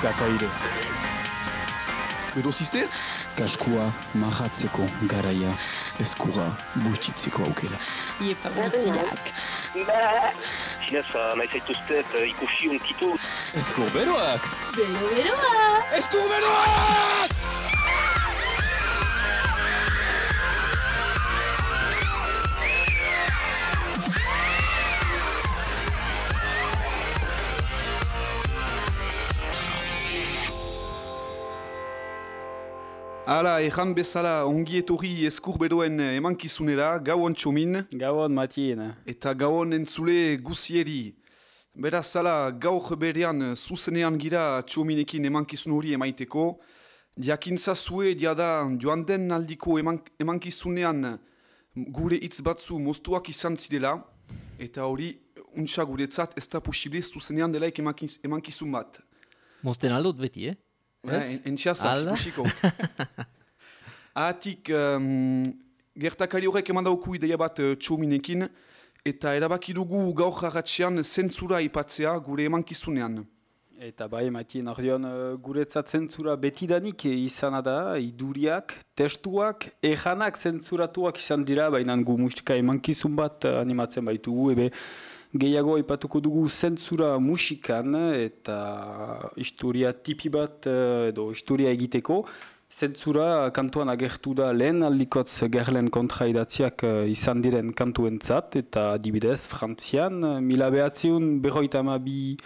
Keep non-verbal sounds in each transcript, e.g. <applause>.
Kakaireak. Berozizte? Kaskua marratzeko garaia eskura bustitzeko aukera. Iepa gutiak. Zinez, nahi zaituztet ikusi unkitu. Eskur beroak! Bero beroa! Eskur beroak! Hala, erran bezala ongi etorri eskur beroen emankizunera, gauon txomin, Gauan matien. eta gauon entzule guzieri. Beraz, zala, gaur berean zuzenean gira txominekin emankizun hori emaiteko. Diakintza zue diada joan den aldiko eman, emankizunean gure hitz batzu moztuak izan zidela. Eta hori, untsa guretzat ez da posible zuzenean delaik emankiz, emankizun bat. Mozten aldut beti, eh? En- Entxeazak, Alda? ikusiko. Ahatik, <laughs> um, gertakari horrek eman dauku ideia bat uh, txominekin, eta erabaki dugu gaur jarratxean zentzura ipatzea gure emankizunean. Eta bai, matien, ordeon, uh, guretzat zentzura betidanik izana da, iduriak, testuak, ejanak zentzuratuak izan dira, baina gu musika emankizun bat uh, animatzen baitugu, ebe gehiago aipatuko dugu zentzura musikan eta historia tipi bat uh, edo historia egiteko. Zentzura kantuan agertu da lehen aldikotz gerlen kontra idatziak uh, izan diren kantuentzat eta adibidez Frantzian, uh, mila behatziun berroita amabi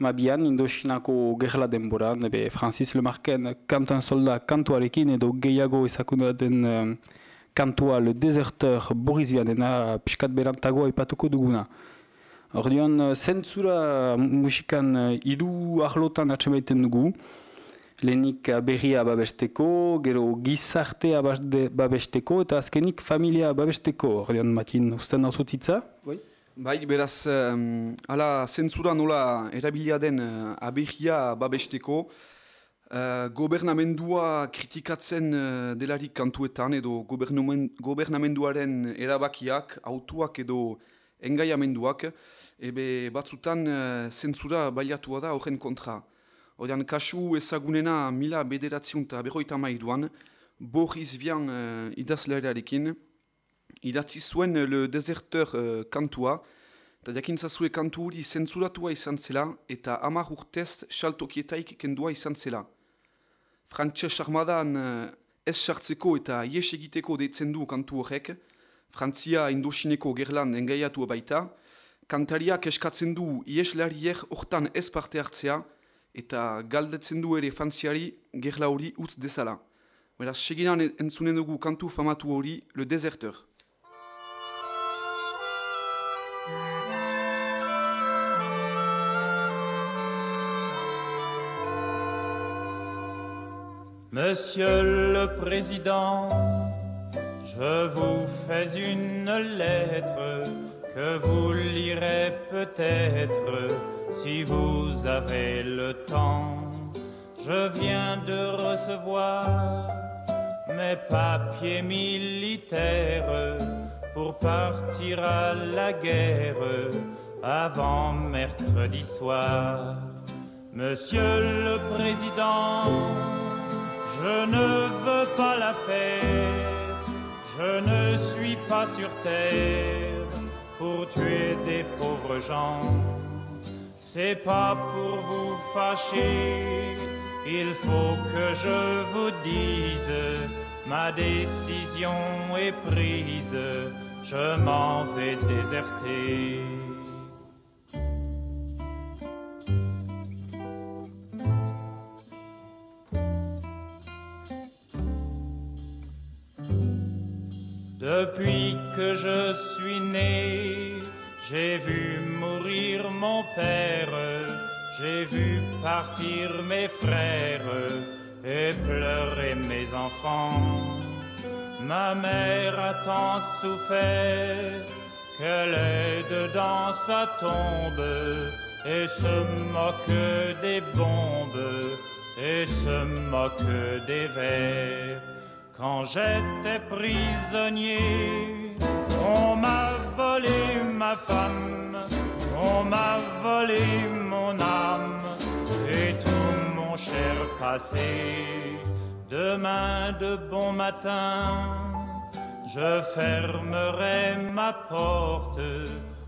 Emabian, Indochinako gerla denboran, ebe Francis Lemarken kantan solda kantuarekin edo gehiago ezakuna den kantua Le Deserteur Boris Vianena piskat berantago aipatuko duguna. Ordean, uh, zentzura musikan uh, hiru ahlotan atxemaiten dugu. Lehenik berria babesteko, gero gizartea babesteko eta azkenik familia babesteko. Ordean, matin, usten hau zutitza? Bai? Bai, beraz, um, ala zentzura nola erabilia den uh, aberria babesteko, uh, gobernamendua kritikatzen uh, delarik kantuetan edo gobernamenduaren erabakiak, autuak edo engaiamenduak, ebe batzutan uh, zentzura baliatua da horren kontra. Odean, kasu ezagunena mila bederatziun eta berroita mairuan, Boris Vian uh, idazlearekin, idatzi zuen eh, Le Deserteur uh, kantua, eta jakintzazue kantu hori zentzuratua izan zela, eta hamar urtez saltokietaik kendua izan zela. Frantses armadan ez sartzeko eta ies egiteko deitzen du kantu horrek, Frantzia Indochineko gerlan engaiatu baita, kantariak eskatzen du ieslariek hortan ez parte hartzea, eta galdetzen du ere frantziari gerla hori utz dezala. Beraz, entzunen dugu kantu famatu hori, Le Deserteur. Monsieur le Président, je vous fais une lettre que vous lirez peut-être si vous avez le temps. Je viens de recevoir mes papiers militaires pour partir à la guerre avant mercredi soir. Monsieur le Président, je ne veux pas la faire, je ne suis pas sur terre pour tuer des pauvres gens. C'est pas pour vous fâcher, il faut que je vous dise, ma décision est prise, je m'en vais déserter. J'ai vu mourir mon père, j'ai vu partir mes frères et pleurer mes enfants. Ma mère a tant souffert qu'elle est dedans sa tombe et se moque des bombes et se moque des vers. Quand j'étais prisonnier, on m'a volé ma femme, on m'a volé mon âme et tout mon cher passé. Demain de bon matin, je fermerai ma porte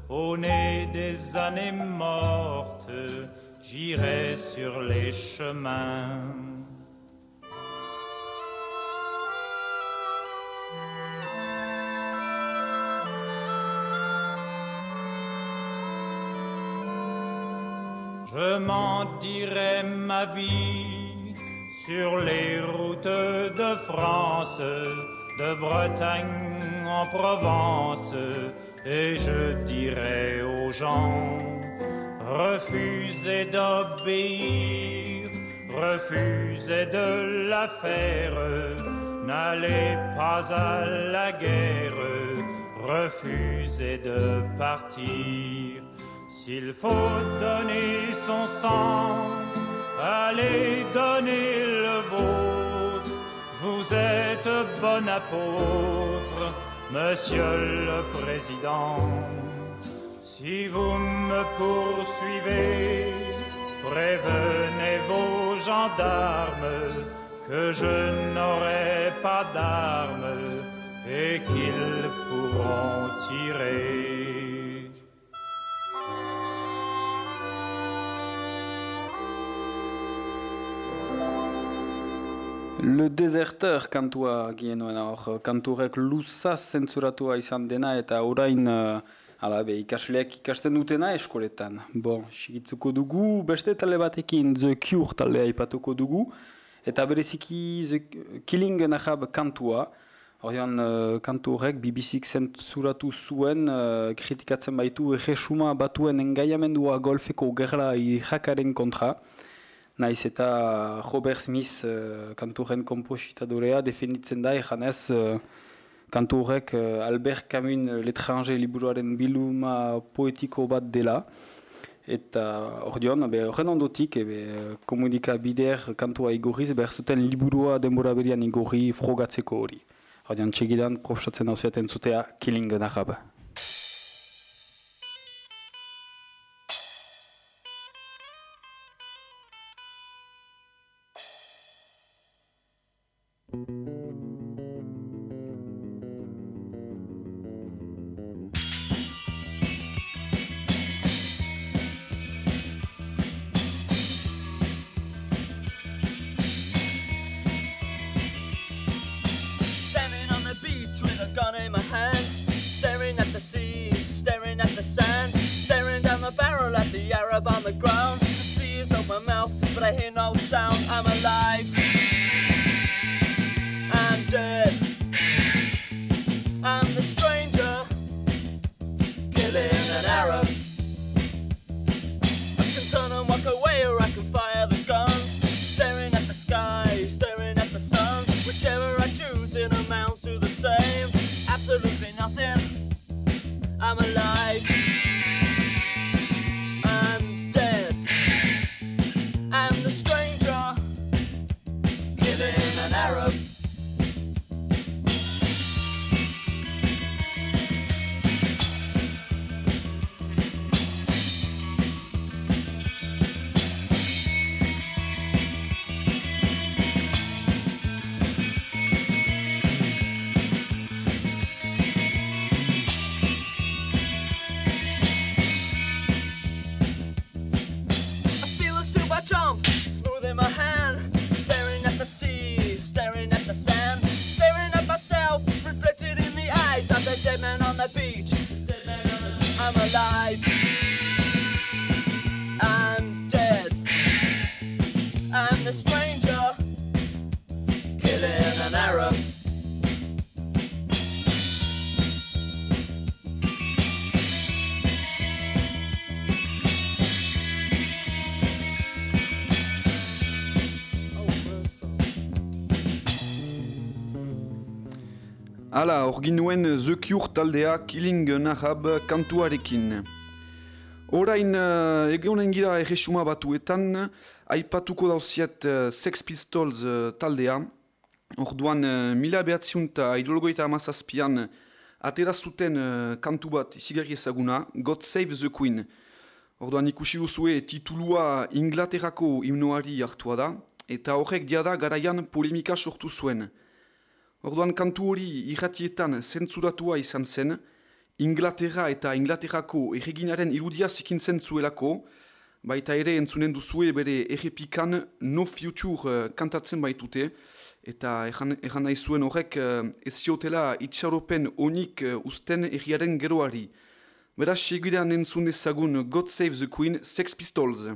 au nez des années mortes. J'irai sur les chemins. Je m'en dirai ma vie sur les routes de France, de Bretagne en Provence, et je dirai aux gens, refusez d'obéir, refusez de la faire, n'allez pas à la guerre, refusez de partir. S'il faut donner son sang, allez donner le vôtre. Vous êtes bon apôtre, monsieur le président. Si vous me poursuivez, prévenez vos gendarmes que je n'aurai pas d'armes et qu'ils pourront tirer. Le Deserter kantua gienuen hor, kanturek luzaz zentzuratua izan dena eta orain uh, ala, be, ikasleak ikasten dutena eskoletan. Bon, sigitzuko dugu, beste talde batekin The Cure taldea aipatuko dugu, eta bereziki The Killing Nahab kantua, Horian, uh, kantu horrek BBC-k zentzuratu zuen, uh, kritikatzen baitu erresuma batuen engaiamendua golfeko gerla irakaren kontra. Naiz eta Robert Smith uh, kanturen kompositadorea definitzen da ejanez uh, kantu horrek uh, Albert Camus l'étranger liburuaren biluma poetiko bat dela. Eta ordeon, horren ondotik, ebe, komunika bider kantua igorriz, behar zuten liburua denbora berian igorri frogatzeko hori. Ordeon, txegidan, profesatzen hau zutea, killing nahaba. Hala, hor ginuen The Cure taldea Killing Nahab kantuarekin. Orain, uh, egonen gira erresuma batuetan, aipatuko dauziet uh, Sex Pistols uh, taldea. Orduan, uh, mila behatziun eta ideologoita amazazpian atera kantu bat izigarri ezaguna, God Save the Queen. Orduan ikusi duzue titulua Inglaterrako himnoari hartua da, eta horrek diada garaian polemika sortu zuen. Orduan kantu hori irratietan zentzuratua izan zen, Inglaterra eta Inglaterrako erreginaren irudia zikintzen zuelako, baita ere entzunen duzue bere errepikan No Future eh, kantatzen baitute, eta erran, nahi zuen horrek uh, ez ziotela itxaropen onik uh, usten erriaren geroari. Beraz, segidean entzun dezagun God Save the Queen, Sex Pistols.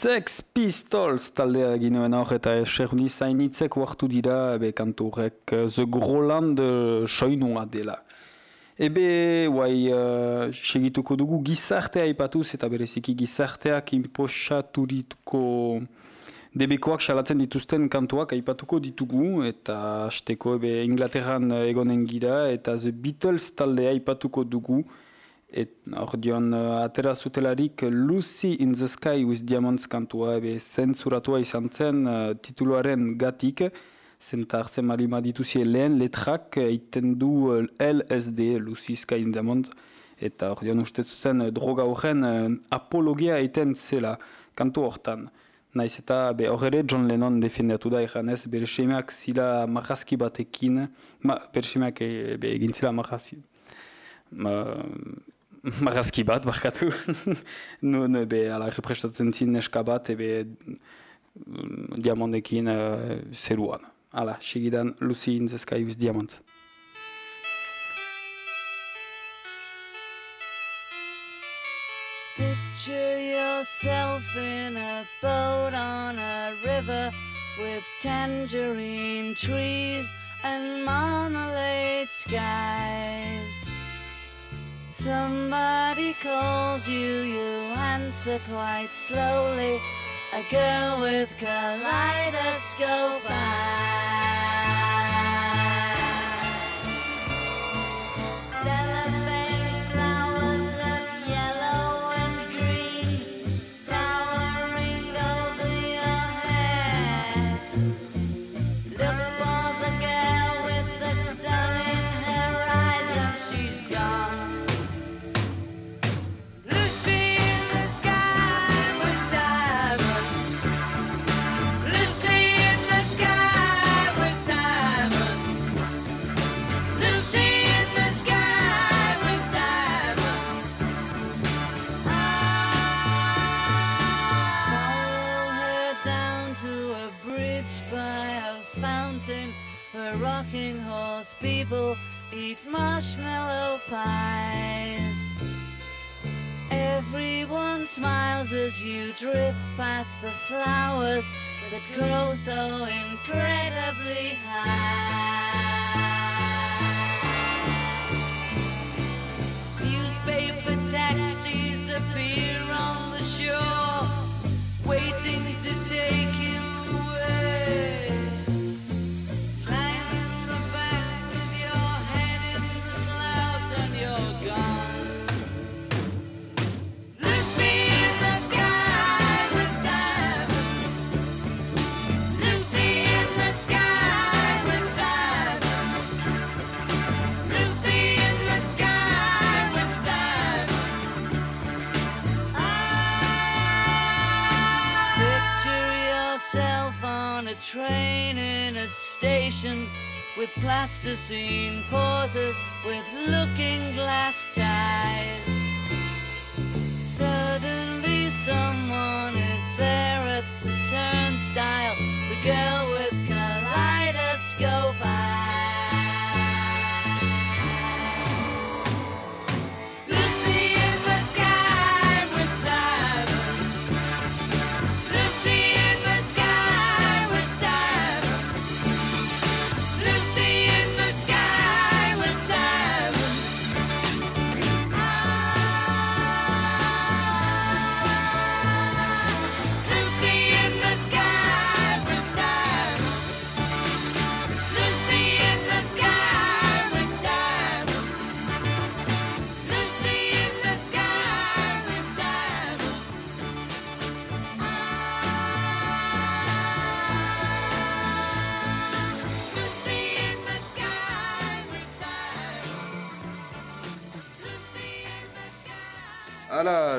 Sex Pistols taldea ginoen hor eta eserni zainitzek hartu dira ebe kantu horrek eh, The Groland eh, soinua dela. Ebe, guai, uh, segituko dugu gizartea aipatuz eta bereziki gizarteak inposaturiko debekoak salatzen dituzten kantuak aipatuko ditugu eta hasteko ebe Inglaterran egonen gira eta The Beatles taldea aipatuko dugu Et ordion uh, atera zutelarik Lucy in the Sky with Diamonds kantua. Ebe zentzuratua izan zen uh, tituluaren gatik. Zenta hartzen malima dituzie lehen letrak eiten du uh, LSD, Lucy Sky in Diamonds. Eta ordion uste zen uh, droga horren uh, apologia eiten zela kantu hortan. Naiz eta be horre John Lennon defendatu da eganez bere semeak zila marrazki batekin, ma, bere semeak e, be, egin zila marrazki, ma, <laughs> marrazki bat, barkatu. <laughs> Nun, ala, represtatzen zin neska bat, ebe, uh, zeruan. Lucy in the Sky with Diamonds. Picture yourself in a boat on a river with tangerine trees and marmalade skies. Somebody calls you, you answer quite slowly. A girl with kaleidoscope eyes. As you drift past the flowers that grow so incredibly high. Station with plasticine pauses with looking glass ties. Suddenly someone is there at the turnstile, the girl with kaleidoscope eyes.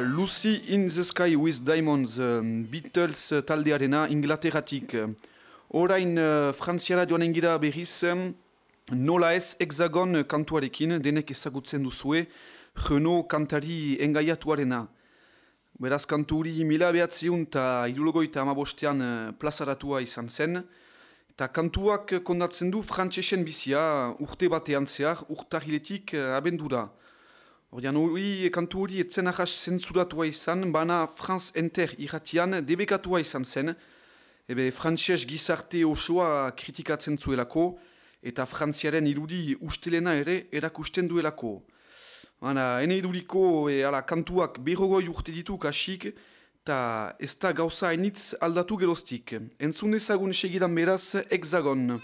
Lucy in the Sky with Diamonds, um, Beatles uh, taldearena Inglaterratik. Orain uh, frantziara joanen gira berriz, um, nola ez hexagon uh, kantuarekin, denek ezagutzen duzue, Renault kantari engaiatuarena. Beraz kanturi mila behatziun eta irulogoita amabostean uh, plazaratua izan zen, eta kantuak kondatzen du frantsesen bizia urte batean zehar, urtahiletik uh, abendura. Ordean hori, kantu hori etzen ahas zentzuratua izan, bana France Enter irratian debekatua izan zen, ebe frantses gizarte osoa kritikatzen zuelako, eta frantziaren irudi ustelena ere erakusten duelako. Bana, ene iduriko e, ala, kantuak berrogoi urte ditu kasik, eta ez da gauza hainitz aldatu geroztik. Entzun ezagun segidan beraz, hexagon.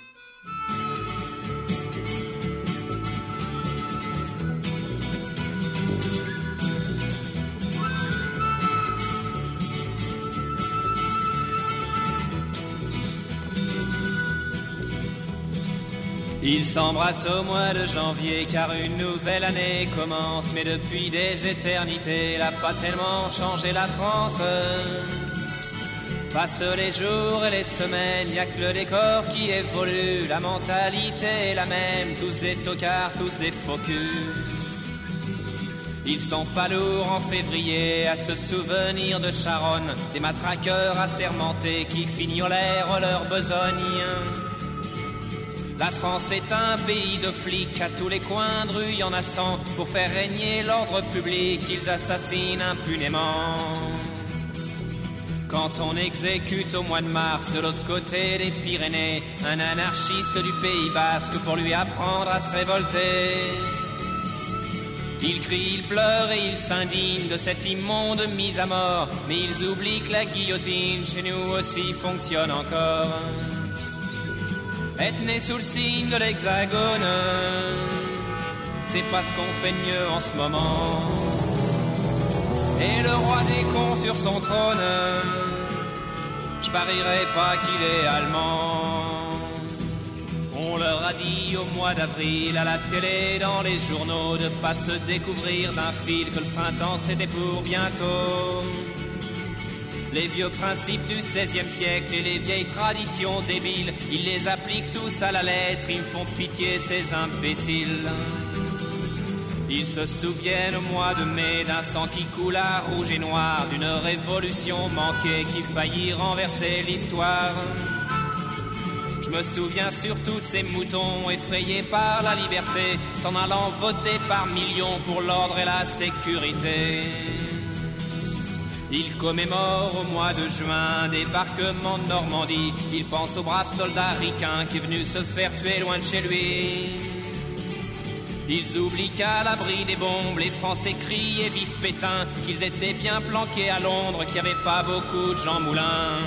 Ils s'embrassent au mois de janvier car une nouvelle année commence. Mais depuis des éternités, elle a pas tellement changé la France. Passent les jours et les semaines, y a que le décor qui évolue. La mentalité est la même, tous des tocards, tous des faux. Ils sont pas lourds en février à se souvenir de Charonne, des matraqueurs assermentés qui fignolèrent leur besogne. La France est un pays de flics, à tous les coins de rue y en a cent pour faire régner l'ordre public, ils assassinent impunément. Quand on exécute au mois de mars de l'autre côté des Pyrénées un anarchiste du Pays Basque pour lui apprendre à se révolter. Ils crient, ils pleurent et ils s'indignent de cette immonde mise à mort, mais ils oublient que la guillotine chez nous aussi fonctionne encore. Être né sous le signe de l'hexagone, c'est pas ce qu'on fait mieux en ce moment. Et le roi des cons sur son trône, je parierais pas qu'il est allemand. On leur a dit au mois d'avril à la télé, dans les journaux, de pas se découvrir d'un fil que le printemps c'était pour bientôt. Les vieux principes du XVIe siècle et les vieilles traditions débiles, ils les appliquent tous à la lettre, ils font pitié ces imbéciles. Ils se souviennent au mois de mai d'un sang qui coula rouge et noir, d'une révolution manquée qui faillit renverser l'histoire. Je me souviens surtout de ces moutons effrayés par la liberté, s'en allant voter par millions pour l'ordre et la sécurité. Ils commémorent au mois de juin débarquement de Normandie. Ils pensent au brave soldat ricain qui est venu se faire tuer loin de chez lui. Ils oublient qu'à l'abri des bombes, les Français crient et vivent Pétain, qu'ils étaient bien planqués à Londres, qu'il n'y avait pas beaucoup de Jean Moulin.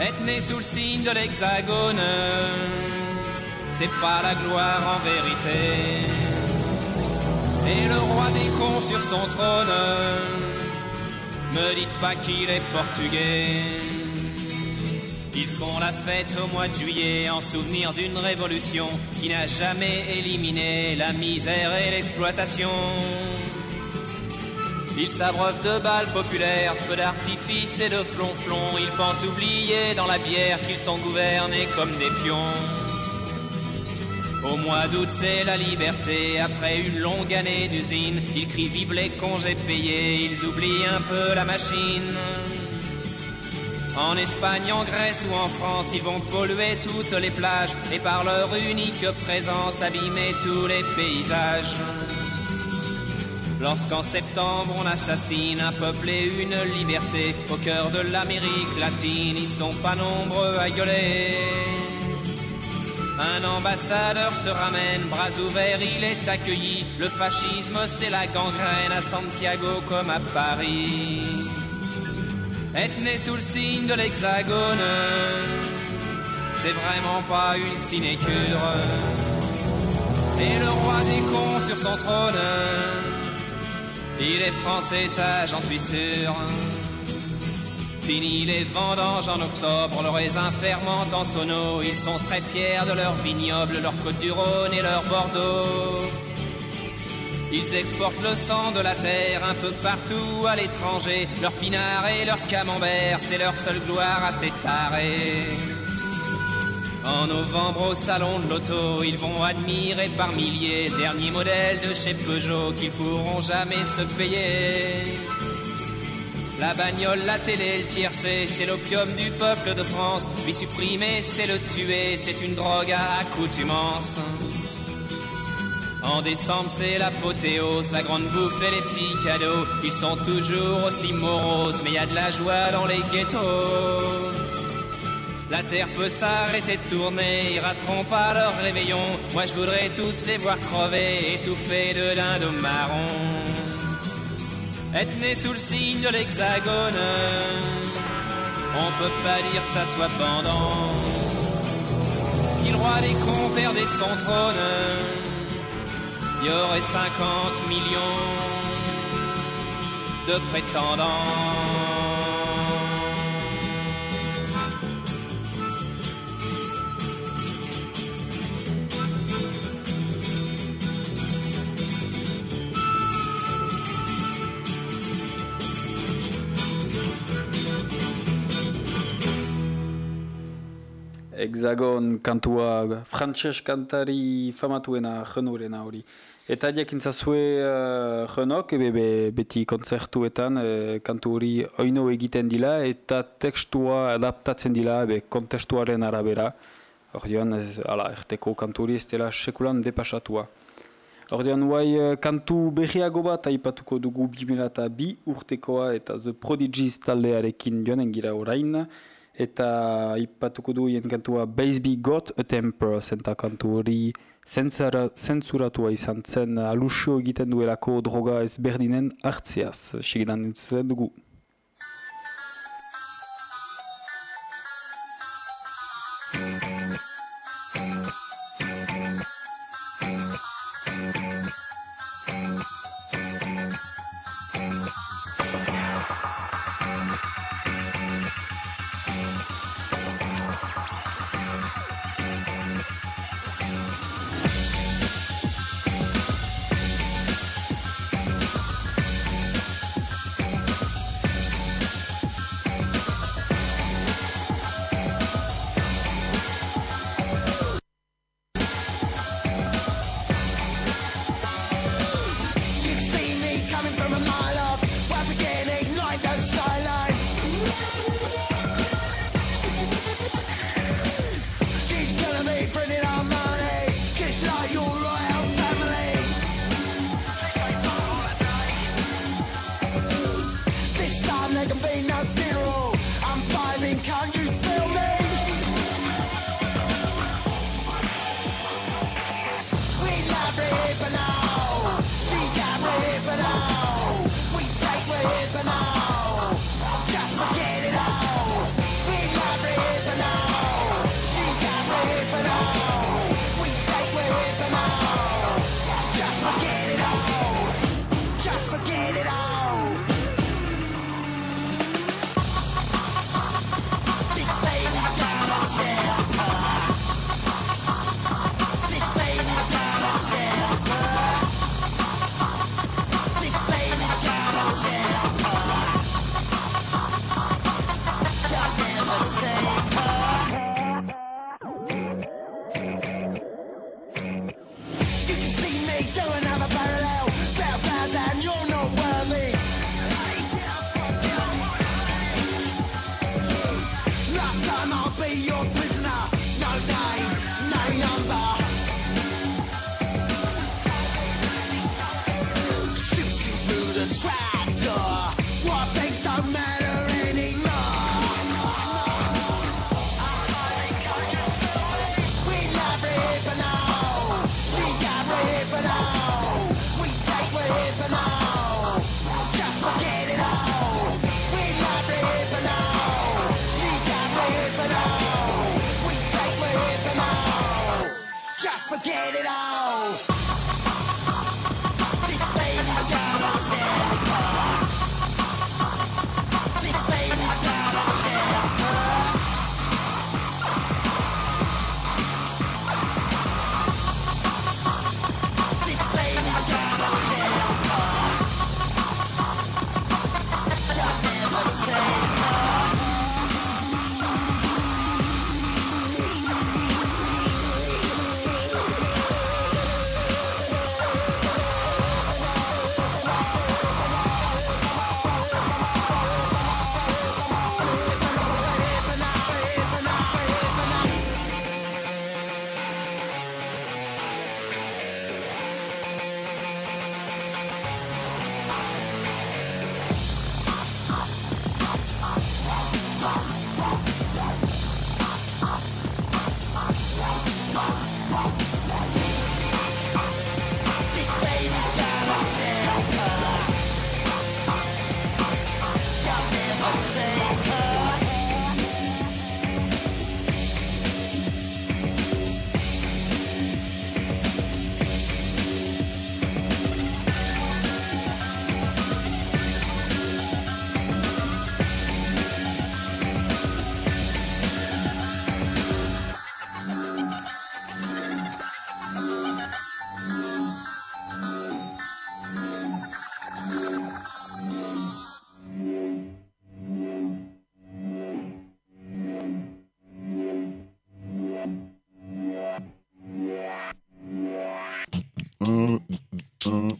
Être né sous le signe de l'hexagone, c'est pas la gloire en vérité. Et le roi des cons sur son trône, me dites pas qu'il est portugais. Ils font la fête au mois de juillet en souvenir d'une révolution qui n'a jamais éliminé la misère et l'exploitation. Ils s'abreuvent de balles populaires, feux d'artifice et de flonflons. Ils pensent oublier dans la bière qu'ils sont gouvernés comme des pions. Au mois d'août, c'est la liberté. Après une longue année d'usine, ils crient vive les congés payés. Ils oublient un peu la machine. En Espagne, en Grèce ou en France, ils vont polluer toutes les plages et par leur unique présence abîmer tous les paysages. Lorsqu'en septembre on assassine un peuple et une liberté au cœur de l'Amérique latine, ils sont pas nombreux à gueuler. Un ambassadeur se ramène, bras ouverts, il est accueilli. Le fascisme, c'est la gangrène à Santiago comme à Paris. Être né sous le signe de l'hexagone, c'est vraiment pas une sinécure. Et le roi des cons sur son trône, il est français, ça j'en suis sûr. Fini les vendanges en octobre, le raisin fermente en tonneaux. Ils sont très fiers de leur vignoble, leur côte du Rhône et leur Bordeaux. Ils exportent le sang de la terre un peu partout à l'étranger. Leur pinard et leur camembert, c'est leur seule gloire à s'étarer. En novembre au salon de l'auto, ils vont admirer par milliers derniers modèles de chez Peugeot qu'ils pourront jamais se payer. La bagnole, la télé, le tiercé, c'est l'opium du peuple de France. Lui supprimer, c'est le tuer, c'est une drogue à accoutumance. En décembre, c'est l'apothéose, la grande bouffe et les petits cadeaux. Ils sont toujours aussi moroses, mais y a de la joie dans les ghettos. La terre peut s'arrêter de tourner, ils rateront pas leur réveillon. Moi je voudrais tous les voir crever, étouffés de dindons marron. Être né sous le signe de l'hexagone, on peut pas dire que ça soit pendant. Si le roi des cons perdait son trône, il y aurait 50 millions de prétendants. Hexagon kantua, frantses kantari famatuena, jenurena hori. Eta jakintzazue uh, eh, jenok, ebe be, beti kontzertuetan uh, kantu hori oino egiten dila eta tekstua adaptatzen dila be, kontestuaren arabera. Ordean, ala, erteko kanturi hori ez dela sekulan depasatua. Ordean, guai, eh, kantu berriago bat aipatuko dugu 2002 urtekoa eta The Prodigies taldearekin joan engira orain eta ipatuko du jenkantua Baseby Got a Temper zenta kantu hori zentzuratua izan zen alusio egiten duelako droga ezberdinen hartzeaz, segidan entzuten dugu.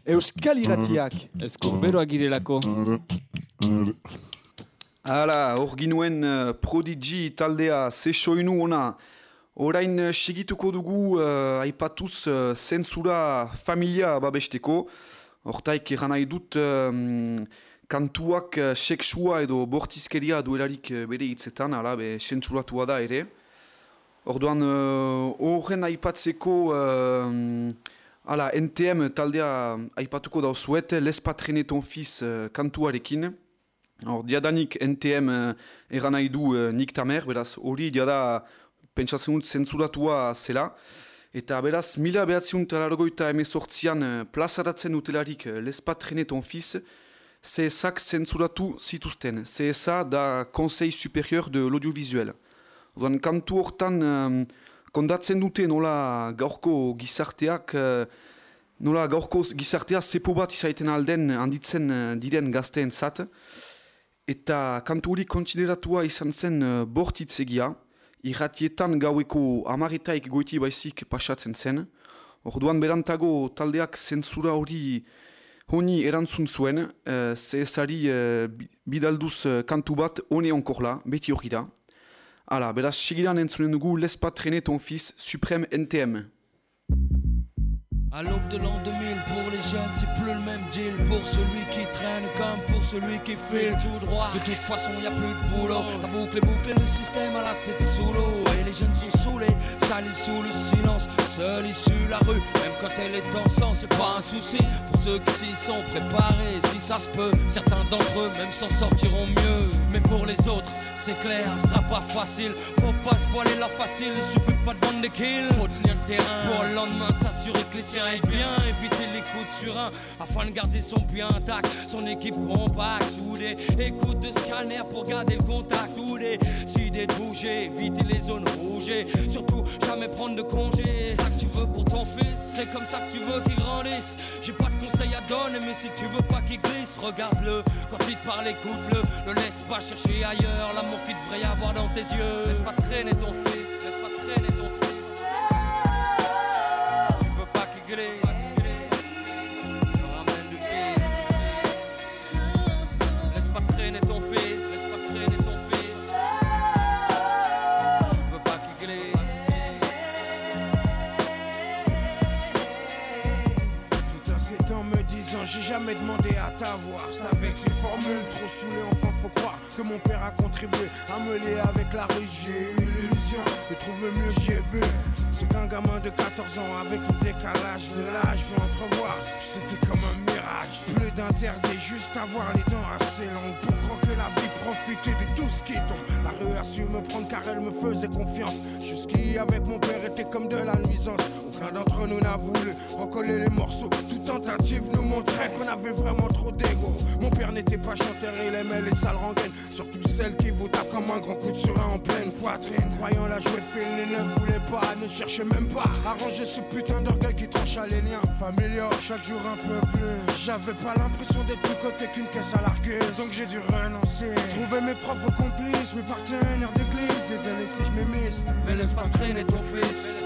Euskal irratiak. Ez kurberoak girelako. Hala, hor ginuen uh, prodigi taldea zesoinu ona. Orain uh, segituko dugu uh, aipatuz uh, familia babesteko. Hortaik eran nahi dut um, kantuak uh, seksua edo bortizkeria duelarik uh, bere hitzetan, hala, be, zentzuratua da ere. Orduan, uh, horren uh, aipatzeko... Uh, ala, NTM taldea aipatuko dauzuet, Les Patrene ton fils uh, kantuarekin. Hor, diadanik NTM uh, eran nahi du uh, nik tamer, beraz, hori diada pentsatzen dut zentzuratua zela. Eta beraz, mila behatziun talargoita emezortzian eh, plazaratzen dutelarik eh, lespat reneton fiz, CSAk zentzuratu zituzten. CSA da Conseil Superior de l'Audiovisuel. Odan, kantu hortan um, kondatzen dute nola gaurko gizarteak, uh, nola gaurko gizartea zepo bat izaiten alden handitzen uh, diren gazteen zat. Eta kantu hori kontsideratua izan zen uh, bortitzegia, irratietan gaueko amaretaik goiti baizik pasatzen zen. Orduan berantago taldeak zentzura hori honi erantzun zuen, uh, zehezari uh, bidalduz kantu bat hone onkorla, beti hori da. Hala, beraz, segidan entzunen dugu Les Patrene ton fils, Supreme NTM. À l'aube de l'an 2000, pour les jeunes, c'est plus le même deal. Pour celui qui traîne comme pour celui qui file tout droit. De toute façon, y a plus de boulot. La boucle est bouclée, le système à la tête sous l'eau. Et les jeunes sont saoulés, salis sous le silence. Seule issue la rue, même quand elle est en sang, c'est pas un souci. Pour ceux qui s'y sont préparés, si ça se peut, certains d'entre eux même s'en sortiront mieux. Mais pour les autres, c'est clair, ce sera pas facile. Faut pas se voiler la facile, il suffit pas de vendre des kills. Faut tenir le terrain pour le lendemain s'assurer que les siens aillent bien. Éviter les coups de surin afin de garder son puits intact. Son équipe compacte, soudée. Écoute de scanner pour garder le contact. Ou décider de bouger, éviter les zones rouges. et Surtout jamais prendre de congé. C'est ça que tu veux pour ton fils, c'est comme ça que tu veux qu'il grandisse. J'ai pas de conseils à donner, mais si tu veux pas qu'il glisse, regarde-le. Quand il te parle, écoute-le. Ne laisse pas chercher ailleurs l'amour qu'il devrait y avoir dans tes yeux. Laisse pas traîner ton fils, jamais demandé à t'avoir C'est avec ces formules trop saoulées enfin faut croire que mon père a contribué à me lier avec la rue. J'ai l'illusion de trouver mieux j'y ai vu. C'est qu'un gamin de 14 ans avec le décalage de l'âge peut entrevoir C'était comme un mirage. Plus d'interdit juste avoir les dents assez longues Pour croquer la vie profiter de tout ce qui tombe. La rue a su me prendre car elle me faisait confiance. Jusqu'ici avec mon père était comme de la nuisance Aucun d'entre nous n'a voulu recoller les morceaux. Toute tentative nous montrait qu'on avait vraiment trop d'ego. Mon père n'était pas chanteur, il aimait les sales rengaines. Surtout celles qui vous tapent comme un grand coup de surin en pleine poitrine. Croyant la jouer fine, il ne voulait pas, ne cherchait même pas. À ranger ce putain d'orgueil qui trancha les liens. Familiaux Chaque jour un peu plus. J'avais pas l'impression d'être plus côté qu'une caisse à larguer Donc j'ai dû renoncer. Trouver mes propres complices, mes partenaires d'église. Désolé si je m'émisse Mais laisse pas traîner ton fils,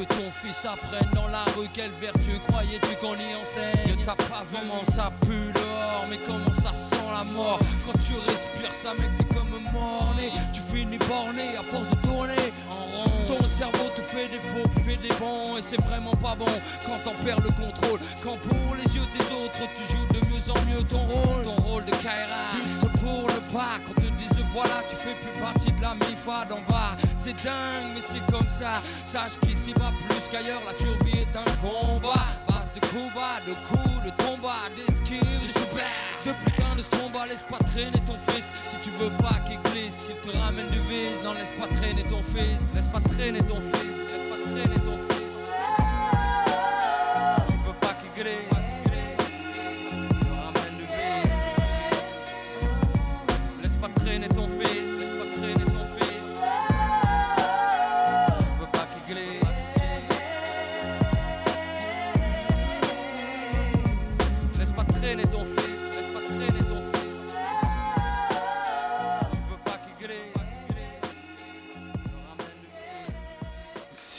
que ton fils apprenne dans la rue Quelle vertu croyais-tu qu'on y enseigne? T'as pas vraiment ça pue dehors Mais comment ça sent la mort? Quand tu respires ça mec t'es comme morné. Tu finis borné à force de tourner en rond. Ton cerveau te fait des faux puis fait des bons Et c'est vraiment pas bon. Quand t'en perds le contrôle Quand pour les yeux des autres tu joues de mieux en mieux ton rôle. Ton rôle de Kaira. Juste pour le pas Quand disent voilà tu fais plus partie de la MIFA d'en bas. C'est dingue mais c'est comme ça. Sache qu'ici va plus qu'ailleurs La survie est un combat. Base de coups bas, de coups, de combats Des skills, super Ce putain de stromba Laisse pas traîner ton fils. Si tu veux pas qu'il glisse Qu'il te ramène du vice. Non laisse pas traîner ton fils. Laisse pas traîner ton fils. Laisse pas traîner ton fils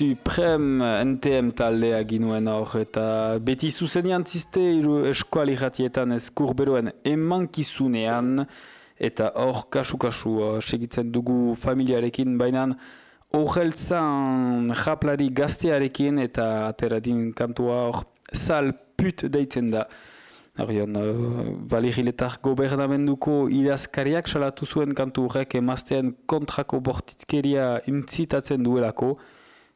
Suprem NTM taldea ginuen hor, eta beti zuzenean ziste eskuali jatietan eskurberoen emankizunean, eta hor kasu-kasu uh, segitzen dugu familiarekin, baina horreltzan japlari gaztearekin eta ateradin kantua hor sal put deitzen da. Arion, uh, Valeriletar gobernamenduko idazkariak salatu zuen kantu horrek emaztean kontrako bortitzkeria intzitatzen duelako.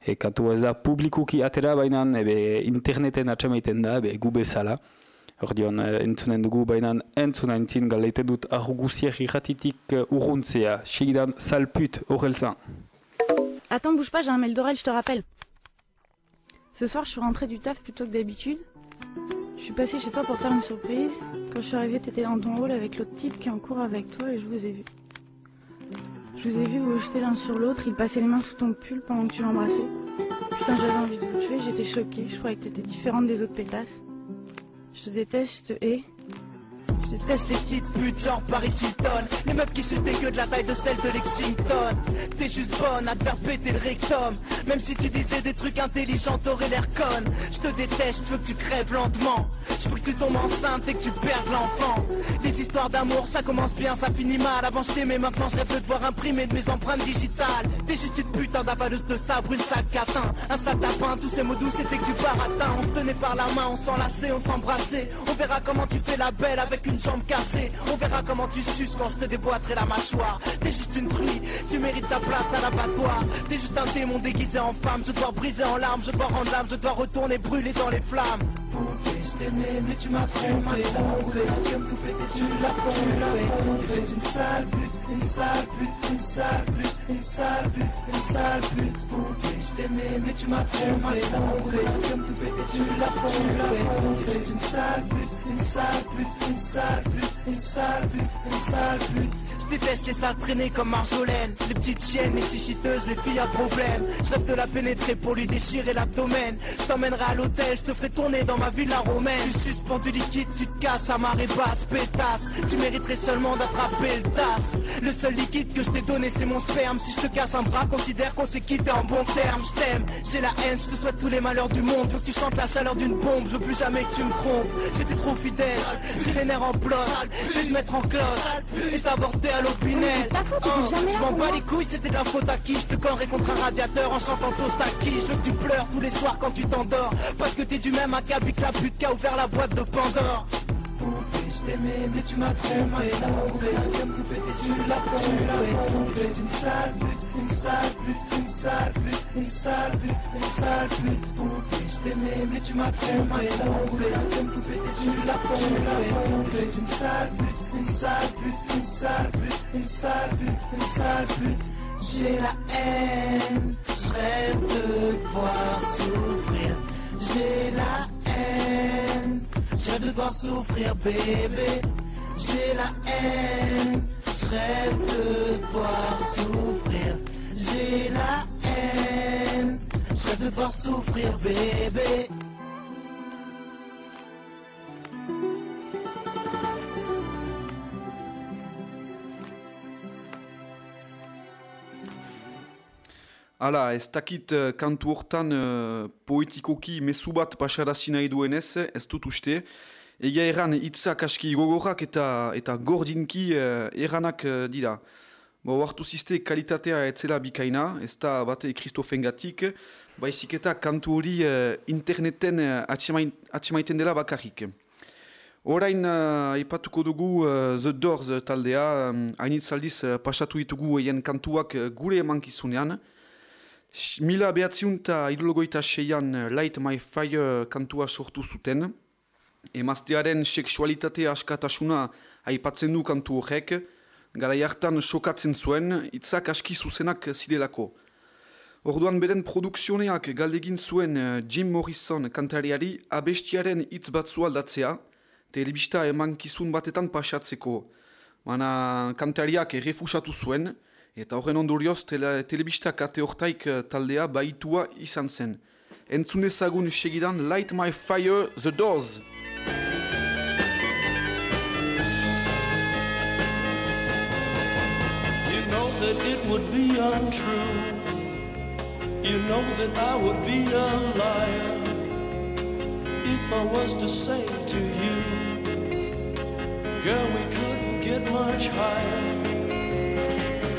E, kantu ez da publikuki atera baina ebe, interneten atxamaiten da, ebe, gu bezala. Ordion, entzunen dugu baina entzuna entzin galeiten dut argusiak irratitik urruntzea. Segidan salput horrelzan. Attends, bouge pas, j'ai un mail d'Aurel, je te rappelle. Ce soir, je suis rentrée du taf plutôt que d'habitude. Je suis passée chez toi pour faire une surprise. Quand je suis arrivée, t'étais dans ton hall avec l'autre type qui est en cours avec toi et je vous ai vu. Je vous ai vu vous jeter l'un sur l'autre, il passait les mains sous ton pull pendant que tu l'embrassais. Putain, j'avais envie de vous tuer, j'étais choquée, je croyais que t'étais différente des autres pétasses. Je te déteste, je te hais. Je déteste les petites putes genre Paris Hilton. Les meufs qui sucent des queues de la taille de celle de Lexington. T'es juste bonne à te faire péter le rectum. Même si tu disais des trucs intelligents t'aurais l'air conne. Je te déteste, je veux que tu crèves lentement. Je veux que tu tombes enceinte et que tu perdes l'enfant. Les histoires d'amour ça commence bien, ça finit mal. Avant je t'aimais, maintenant je rêve de te voir imprimer de mes empreintes digitales. T'es juste une putain d'avaleuse de sabre, une sale catin Un sale tapin, tous ces mots doux c'était que du baratin. On se tenait par la main, on s'enlaçait, on s'embrassait. On verra comment tu fais la belle avec une jambe cassée. On verra comment tu suces quand je te déboîterai la mâchoire. T'es juste une truie, tu mérites ta place à l'abattoir. T'es juste un démon déguisé en femme Je dois briser en larmes, je dois rendre l'âme Je dois retourner brûler dans les flammes Poupée, je t'aimais mais tu m'as trompé Comme tout pété tu l'as T'es une sale pute, une sale pute, une sale pute Une sale pute, une sale pute Poupée, je t'aimais mais tu m'as trompé Comme tout pété tu l'as pompé T'es une sale pute, une sale pute, une sale pute Une sale pute, une sale pute Je déteste les sales traînées comme Marjolaine. Les petites chiennes, les chichiteuses, les filles à problème. Je rêve de la pénétrer pour lui déchirer l'abdomen. Je t'emmènerai à l'hôtel, je te ferai tourner dans ma romaine. Tu suspends du liquide, tu te casses à marée basse, pétasse. Tu mériterais seulement d'attraper le tasse. Le seul liquide que je t'ai donné c'est mon sperme. Si je te casse un bras, considère qu'on s'est quitté en bon terme. Je t'aime, j'ai la haine, je te souhaite tous les malheurs du monde. Veux que tu sentes la chaleur d'une bombe, je veux plus jamais que tu me trompes. J'étais trop fidèle, j'ai les nerfs en bloc. Je vais te mettre en cloche et t'avorter à l'opinel Je m'en bats les couilles, c'était de la faute à qui Je te contre un radiateur en chantant Tostaki Je veux que tu pleures tous les soirs quand tu t'endors Parce que t'es du même acabit que la pute qui a ouvert la boîte de Pandore T'aimais mais tu m'as trompé Comme tout pété tu l'as pompé T'es une sale pute, une sale pute, une sale pute Une sale pute, une sale pute Poupée, je t'aimais mais tu m'as trompé Comme tout pété tu l'as pompé T'es une sale pute, une sale pute, une sale pute Une sale pute, une sale pute J'ai la haine, je rêve de te voir souffrir J'ai la haine, je rêve de te voir souffrir bébé. J'ai la haine, je rêve de te voir souffrir. J'ai la haine, je rêve de te voir souffrir bébé Hala, ez dakit eh, kantu hortan eh, poetikoki mezu bat pasarazi nahi duenez, ez dut uste. Egia erran hitzak aski gogorrak eta eta gordinki eh, erranak eh, dira. Bo, hartu ziste kalitatea etzela bikaina, ez da bate Kristofengatik, baizik eta kantu hori eh, interneten eh, atxemain- atxemaiten dela bakarrik. Orain uh, ipatuko dugu uh, The Doors taldea, um, hainitz aldiz uh, pasatu ditugu eien kantuak uh, gure emankizunean. Mila behatziun eta idologoita seian Light My Fire kantua sortu zuten. Emaztearen seksualitate askatasuna aipatzen du kantu horrek, garai hartan sokatzen zuen, hitzak aski zuzenak zidelako. Orduan beren produkzioneak galdegin zuen eh, Jim Morrison kantariari abestiaren hitz batzu aldatzea, telebista emankizun batetan pasatzeko. Baina kantariak errefusatu zuen, eta horren ondorioz tele, telebista kate hortaik eh, taldea baitua izan zen. Entzun ezagun segidan Light My Fire, The Doors! You know that it would be untrue You know that I would be a liar if I was to say to you, Girl, we couldn't get much higher.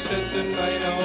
Set the night on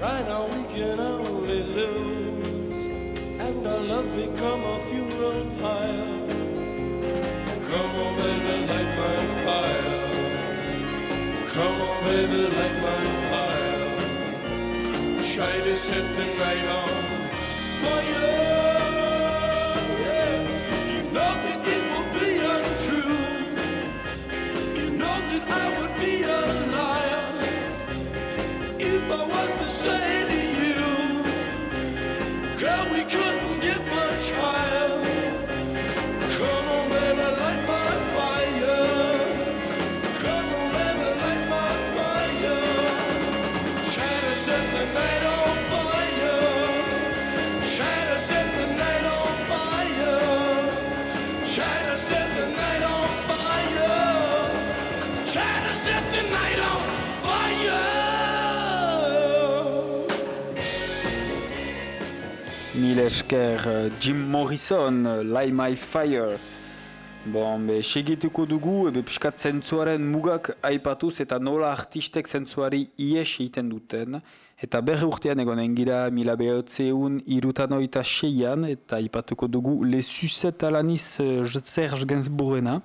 Try now, we can only lose. And our love become a funeral pyre. Come on, baby, light my fire. Come on, baby, light my fire. Try to set the night on fire. Mil esker euh, Jim Morrison, euh, Light My Fire. Bon, be, segituko dugu, ebe piskat zentzuaren mugak aipatuz eta nola artistek zentzuari ies egiten duten. Eta berre urtean egonen gira mila behotzeun irutanoita seian, eta aipatuko dugu Le Suset Alanis euh, Serge Gainsbourgena.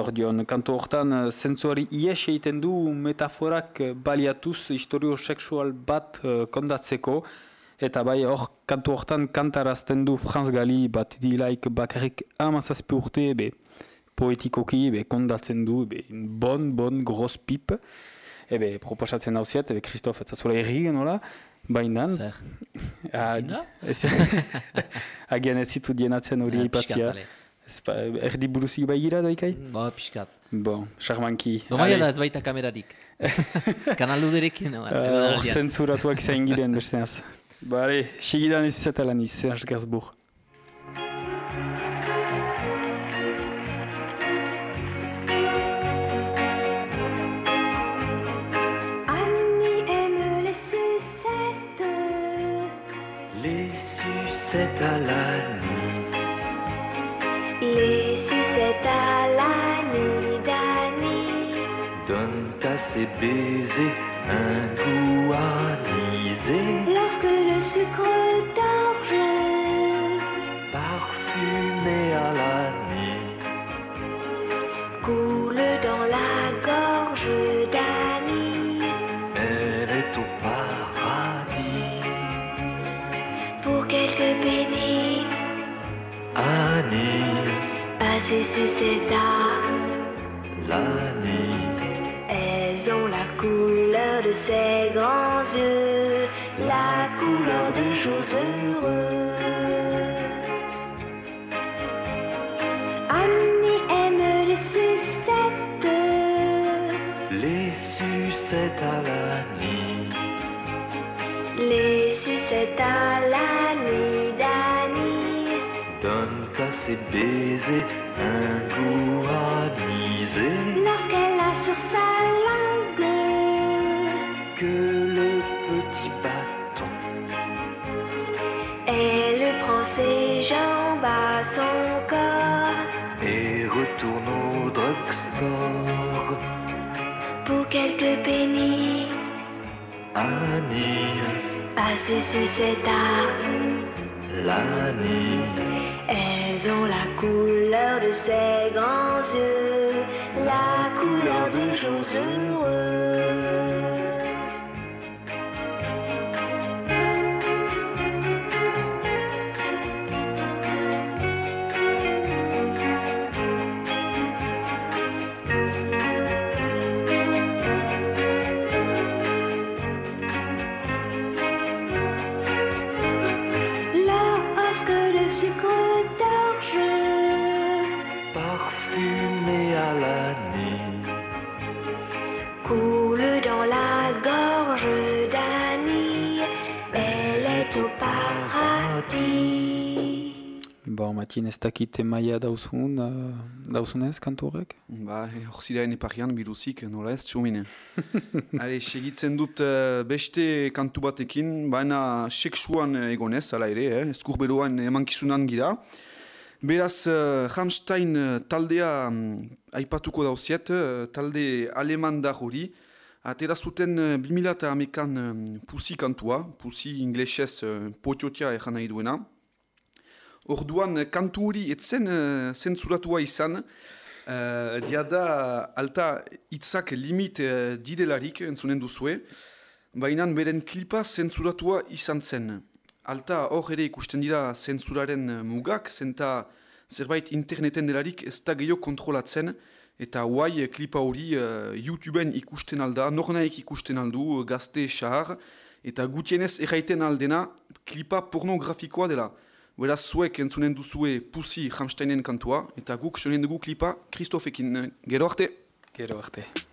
Ordion, kantu hortan eh, zentzuari ies egiten du metaforak eh, baliatuz historio sexual bat eh, kondatzeko, eta bai hor kantu hortan kantarazten du Franz Gali bat dilaik bakarrik amazazpi urte, be, poetikoki be, kondatzen du be, bon, bon, gros pip. Ebe, proposatzen hauziat, ebe, Kristof, ez zazula erri genola, bainan. Zer? <laughs> Ah, da? ez- <laughs> Agian ez zitu dienatzen hori Ah, aipatzia. pixkat, ale. Ez pa- Erdi buruzik bai gira, daikai? Ba, pixkat. Bon, charmanki. Domaia da ez baita kamerarik. <laughs> Kanaluderekin, no, Uh, zentzuratuak zain giren besteaz. Bale, sigidan ez zetalan iz, Serge Gainsbourg. Annie aime les sucettes. Les sucettes à l'année. Les sucettes à l'Annie d'Annie. Donne à ses baisers un goût Lorsque le sucre d'orge Parfumé à l'année. coule dans la gorge d'Annie. Elle est au paradis. Pour quelques pennies, Annie, à ses sucettes ses baisers un goût anisé. Lorsqu'elle a sur sa langue Que le petit bâton Elle prend ses jambes à son corps et retourne au drugstore. pour quelques pennies. Annie, À ses sucettes à l'année. La couleur de ses grands yeux, la couleur de choses ez dakite maia eh, dauzun, uh, dauzunez kantu horrek? Ba, hor ziren eparian biruzik, nola ez, txumine. <laughs> Hale, segitzen dut uh, beste kantu batekin, baina seksuan egonez, eh, ala ere, eh? eskurberoan emankizunan gira. Beraz, uh, Ramstein uh, taldea um, aipatuko dauziet, uh, talde aleman da hori, Atera zuten uh, 2000 amekan um, pusi kantua, pusi inglesez uh, potiotia ejan nahi duena. Orduan eh, kantu hori etzen eh, zentzuratua uh, izan, eh, uh, diada alta hitzak limit uh, didelarik entzunen duzue, baina beren klipa zentzuratua izan zen. Alta hor ere ikusten dira zentzuraren mugak, zenta zerbait interneten delarik ez da gehiok kontrolatzen, eta guai klipa hori uh, YouTubeen ikusten alda, nornaik ikusten aldu, gazte, sahar, eta gutienez erraiten aldena klipa pornografikoa dela. Beraz, zuek entzunen duzue Pussy Hamsteinen kantua, eta guk sonen dugu klipa, Kristofekin, eh, gero arte! Gero arte! Gero arte!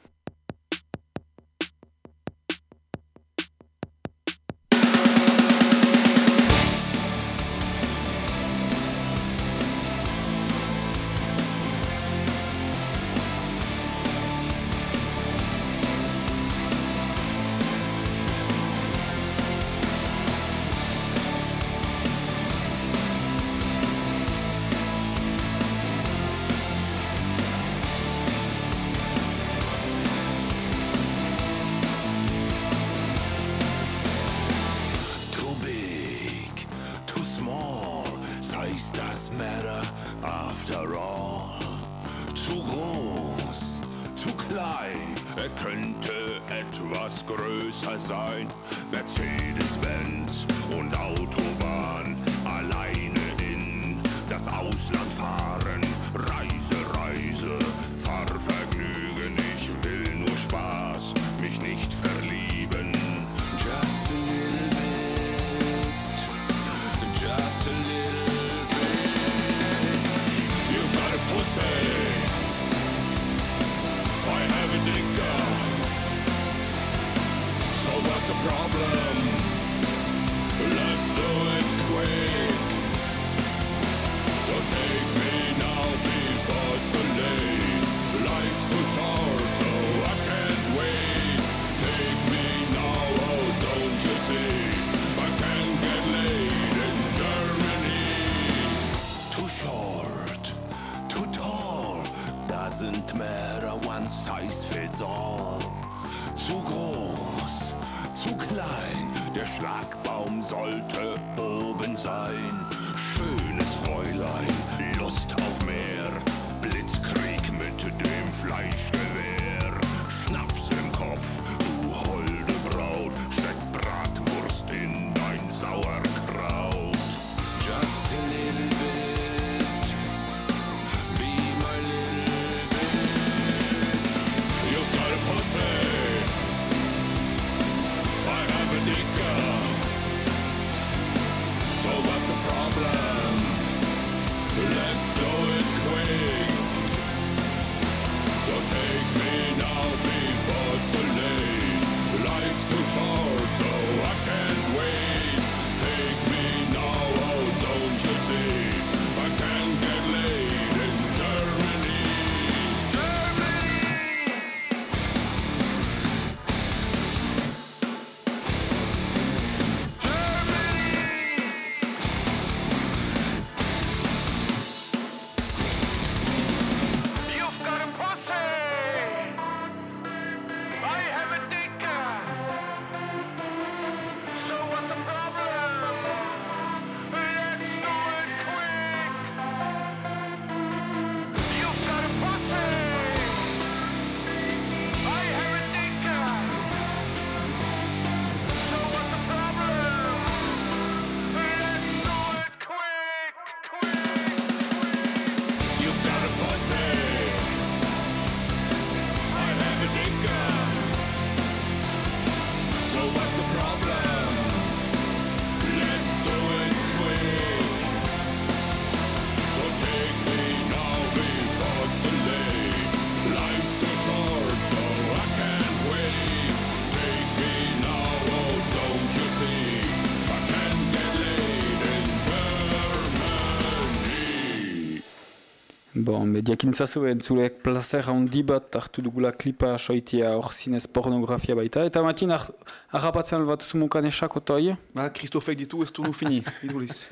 Bon, me diakintzazu entzuleek placer handi bat hartu dugula klipa soitia hor zinez pornografia baita. Eta matin ar- harrapatzen bat zumukan esako toi? Ba, Kristofek ditu ez du nu fini, <laughs> iduliz.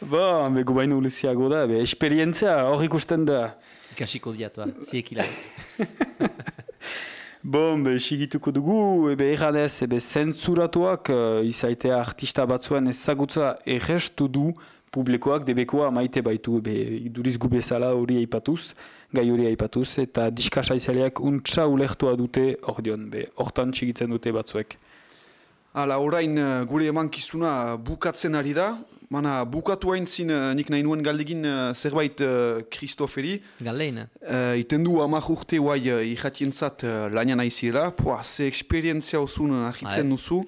Bon, be gubaino uleziago da, be esperientzia hor ikusten da. Ikasiko diat, ba, ziekila. <laughs> Bon, be sigituko dugu, ebe erranez, ebe zentzuratuak uh, izaitea artista batzuen ezagutza errestu du publikoak debekoa maite baitu, ebe iduriz gu bezala hori aipatuz, gai hori aipatuz, eta diskasaizaleak untsa ulertua dute hor dion, be hortan txigitzen dute batzuek. Hala, orain eh, gure emankizuna bukatzen ari da. Mana, bukatu hain zin, eh, nik nahi nuen galdegin eh, zerbait Kristoferi. Galein. Uh, iten du amak urte guai uh, irratientzat uh, lanian aizirela. Pua, ze eksperientzia osun uh, ahitzen Bai. duzu.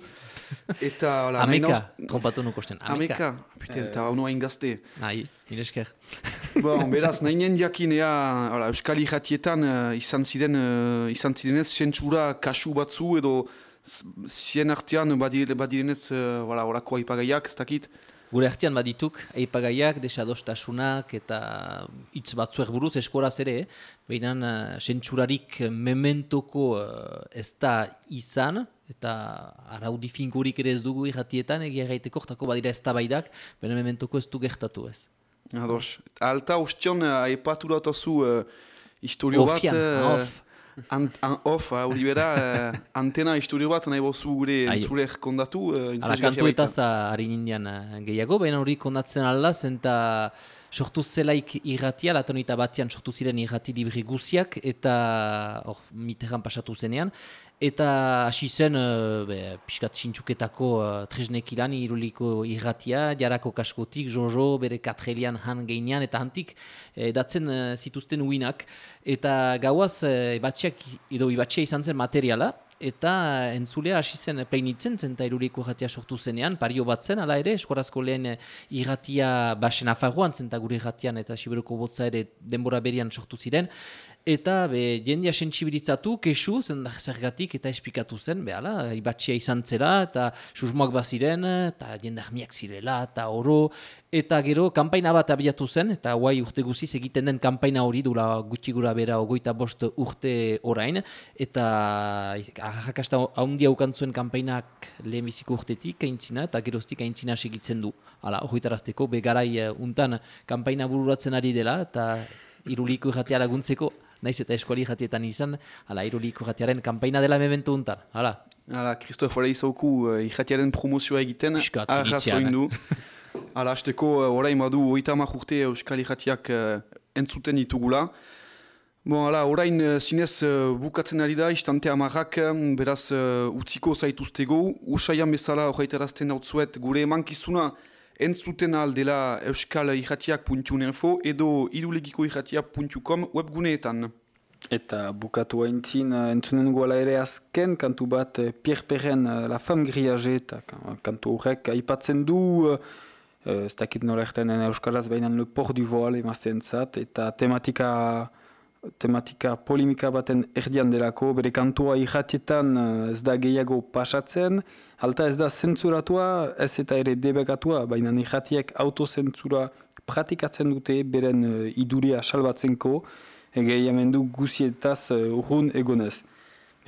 Eta, hola, nahi Ameka, nauz- trompatu nuko esten. Ameka. Ameka. Puten, eta hau hain gazte. Nahi, esker. <laughs> bon, beraz, nahi nien ea, hola, Euskal Irratietan uh, izan ziren, uh, izan zirenez, sentsura kasu batzu edo zien artean badir, badirenez, uh, voilà, horako aipagaiak, ez dakit. Gure artean badituk, eipagaiak, desadostasunak eta hitz batzuek buruz eskoraz ere, behinan uh, sentsurarik mementoko uh, ez da izan, eta araudi finkurik ere ez dugu irratietan, egia gaiteko, hortako badira ez da baidak, baina mementoko ez du gertatu ez. Ados. Alta ustion, uh, aipatu datozu uh, historio bat... Ofian, uh, off. An, an, off, uh, hori bera, uh, <laughs> antena historio bat nahi bozu gure Ai. entzulek kondatu. Uh, Ala kantuetaz ari nindian eh, gehiago, baina hori kondatzen ala zenta sortu zelaik irratia, latonita batean sortu ziren irrati libri guziak, eta hor, miteran pasatu zenean, eta hasi zen, uh, pixkat sintxuketako uh, tresnek ilan iruliko irratia, jarako kaskotik, Jojo, bere katrelian han geinean, eta hantik eh, datzen eh, zituzten uinak, eta gauaz, uh, ibatxeak, edo ibatxea izan zen materiala, eta entzulea hasi zen pleinitzen, zen eta iruriko irratia sortu zenean, pario bat zen, ala ere, eskorazko lehen eh, irratia basen afagoan, zen eta gure irratian eta siberoko botza ere denbora berian sortu ziren, eta be, jendia sentsibilitzatu, kesu, zergatik eta espikatu zen, behala, ibatxia izan zela, eta susmoak baziren, eta jende ahmiak zirela, eta oro, eta gero kanpaina bat abiatu zen, eta guai urte guziz egiten den kanpaina hori dula gutxi gura bera ogoita bost urte orain, eta ahakasta haundia ukantzuen kanpainak lehenbiziko urtetik aintzina, eta geroztik aintzina segitzen du. Hala, horretarazteko, begarai eh, untan kanpaina bururatzen ari dela, eta iruliko irratia laguntzeko, naiz eta eskuali irratietan izan, hala, iruliko irratiaren kanpaina dela mementu untan. Hala, Hala, Kristof hori izauku uh, irratiaren promozioa egiten, arrazoin du. <laughs> Hala, hasteko uh, orain badu oita amak urte Euskal Irratiak uh, entzuten ditugula. Bon, hala, orain uh, zinez uh, bukatzen ari da, istante amarrak, beraz uh, utziko zaituztego, usaian bezala horreitarazten dautzuet gure emankizuna entzuten aldela euskal irratiak.info edo irulegiko irratiak.com webguneetan. Eta bukatu haintzin, uh, entzunen guala ere azken, kantu bat uh, Pierre Perren, uh, La Femme Grillage, eta ka- kantu horrek aipatzen du, ez dakit nola ertenen euskaraz, baina Le Port du Voile emazten zat, eta tematika, tematika polimika baten erdian delako, bere kantua irratietan uh, ez da gehiago pasatzen, alta ez da zentzuratua, ez eta ere debekatua, baina irratiek autozentzura pratikatzen dute, beren uh, iduria salbatzenko, Egei hemen du guzietaz uh, urrun egonez.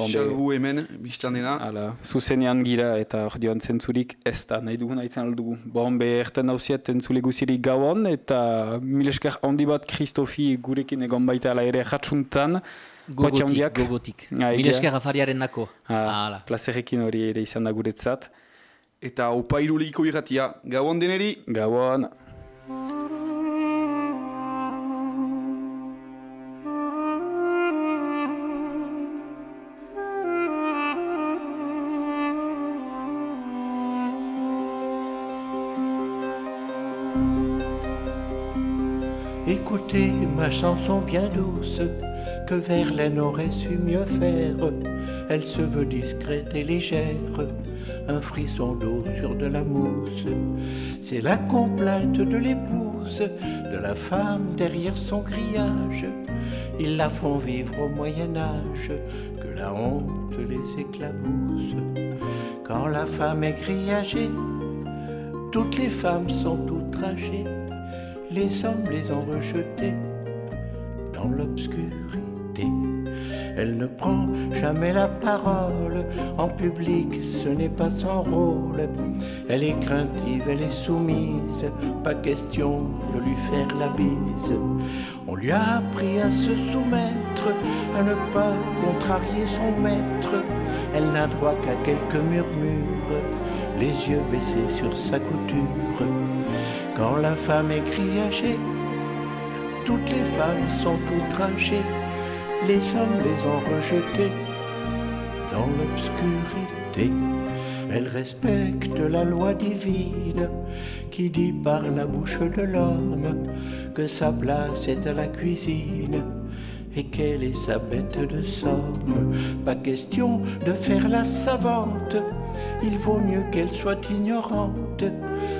Salbu hemen, biztan dena. Hala, zuzenean gira eta ordioan zentzurik ez da, nahi dugun aitzen aldugu. Bon, be, erten hausiet entzule guzirik gauan, eta milesker handi bat Kristofi gurekin egon baita ala ere jatsuntan. Gogotik, gogotik. Ah, Mil egia. esker afariaren dako. Ah, Hala. plazerekin hori ere izan da guretzat. Eta opa irulegiko irratia, gauan deneri. Gauan. Écoutez ma chanson bien douce que Verlaine aurait su mieux faire. Elle se veut discrète et légère, un frisson d'eau sur de la mousse. C'est la complainte de l'épouse, de la femme derrière son grillage. Ils la font vivre au Moyen Âge, que la honte les éclabousse. Quand la femme est grillagée, toutes les femmes sont outragées. Les hommes les ont rejetés dans l'obscurité. Elle ne prend jamais la parole, en public ce n'est pas son rôle. Elle est craintive, elle est soumise, pas question de lui faire la bise. On lui a appris à se soumettre, à ne pas contrarier son maître. Elle n'a droit qu'à quelques murmures, les yeux baissés sur sa couture. Quand la femme est criagée, toutes les femmes sont outragées, les hommes les ont rejetées dans l'obscurité. Elle respecte la loi divine qui dit par la bouche de l'homme que sa place est à la cuisine et qu'elle est sa bête de somme. Pas question de faire la savante, il vaut mieux qu'elle soit ignorante.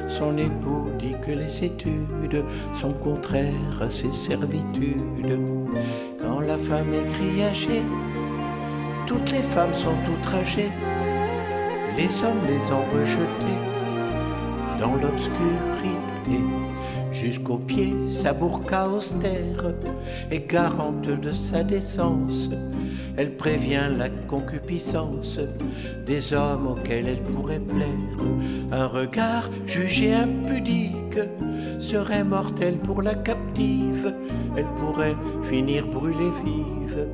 Son époux que les études sont contraires à ses servitudes. Quand la femme est criagée, toutes les femmes sont outragées, les hommes les ont rejetées dans l'obscurité. Jusqu'aux pieds, sa burqa austère est garante de sa décence. Elle prévient la concupiscence des hommes auxquels elle pourrait plaire. Un regard jugé impudique serait mortel pour la captive. Elle pourrait finir brûlée vive,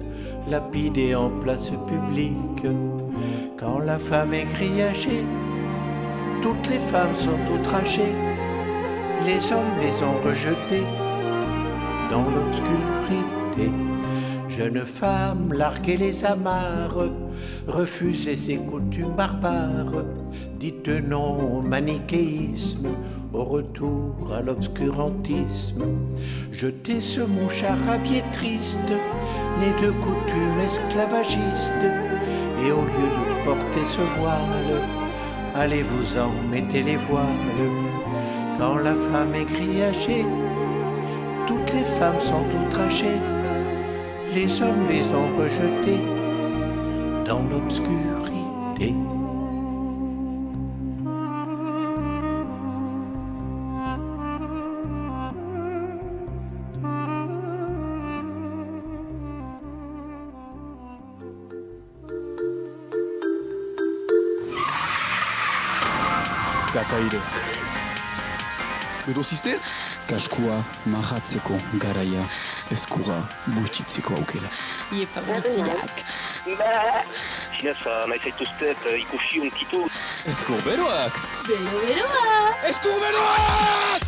lapidée en place publique. Quand la femme est criagée, toutes les femmes sont outragées les hommes les ont rejetés dans l'obscurité. Jeune femme, larguez les amarres, refusez ces coutumes barbares, dites non au manichéisme, au retour à l'obscurantisme. Jetez ce mouchard habillé triste, né de coutumes esclavagistes, et au lieu de porter ce voile, allez-vous-en, mettez les voiles. Quand la femme est criagée, toutes les femmes sont outragées, les hommes les ont rejetées dans l'obscurité. Berosiste? Kaskua marratzeko garaia eskura bustitzeko aukera. Iepa guztiak. Zinez, nahi zaituztet ikusi unkitu. Eskur beroak! Bero beroa! Eskur beroak!